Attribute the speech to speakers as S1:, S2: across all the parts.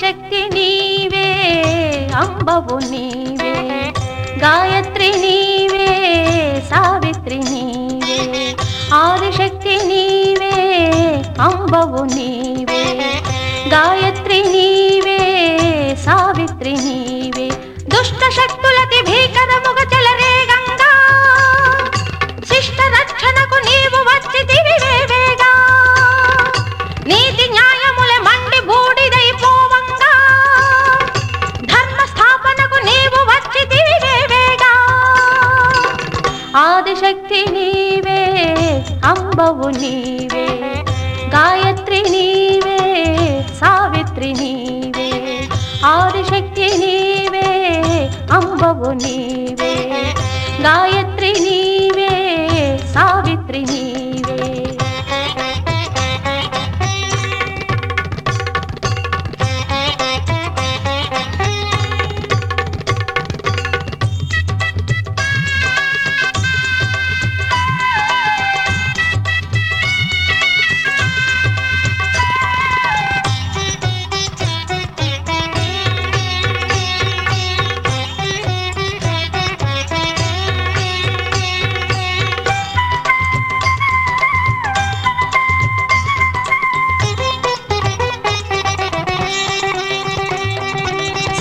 S1: శక్తి నీవే అంబవు నీవే గాయత్రి నీవే సావిత్రి నీవే. ఆదిశక్తి నీవే అంబవు నీవే గాయత్రి నీవే సావిత్రి నీవే. దుష్ట శక్తులకి భీకరముగ అంబవు నీవే గాయత్రి నీవే సావిత్రి నీవే ఆదిశక్తి నీవే అంబవు నీవే గాయత్రి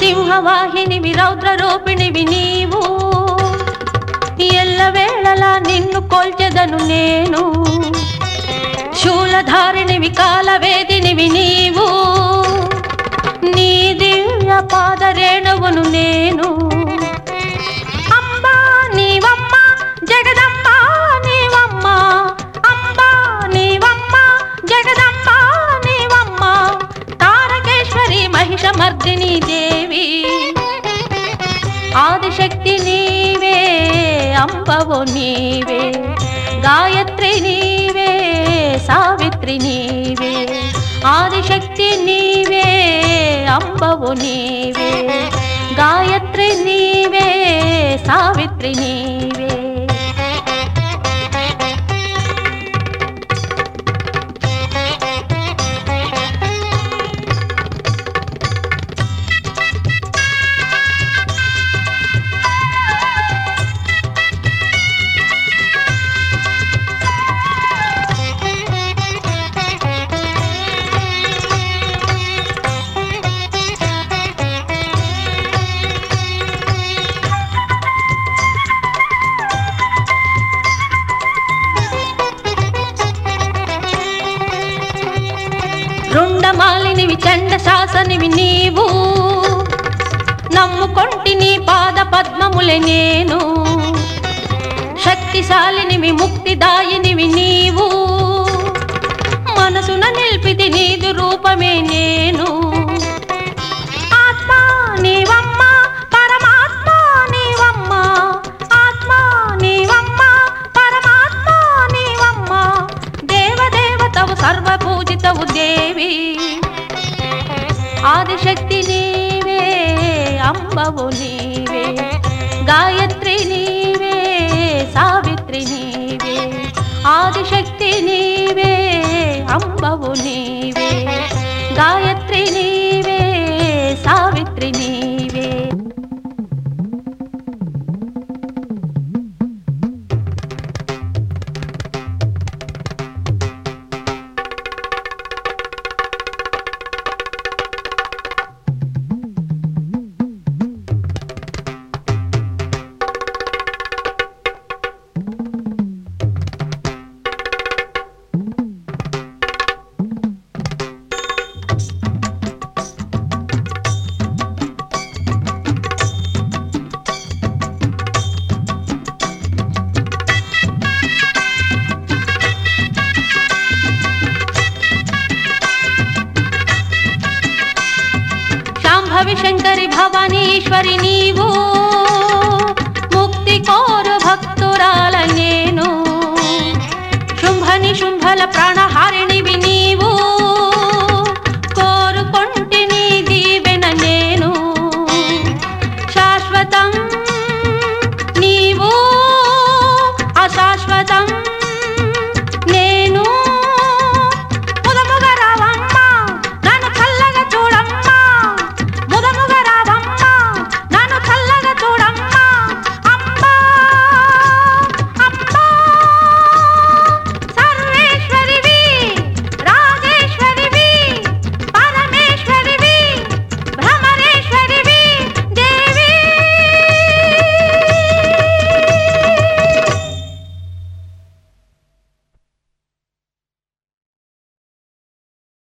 S1: సింహవాహినివి రౌద్ర రూపిణివి నీవు. ఎల్లవేళలా నిన్ను కొల్చెదను నేను. శూలధారిణివి కాలవేదినివి నీవు. నీ దివ్య పాదరేణువును నేను. అంబా నీవమ్మ ఆదిశక్తి నీవే అంబవు నీవే. గాయత్రి నీవే సావిత్రి నీవే. ఆదిశక్తి నీవే అంబవు నీవే. గాయత్రి నీవే సావిత్రి నీవే. రుండమాలినివి చండ శాసనివి నీవు. నమ్ముకొంటి నీ పాద పద్మములే నేను. శక్తిశాలినివి ముక్తి ఆదిశక్తి నీవే అంబవు నీవే గాయత్రి నీవే సావిత్రి నీవే ఆదిశక్తి నీవే అంబవు నీవే. शङ्करि भवानीश्वरि नीवो।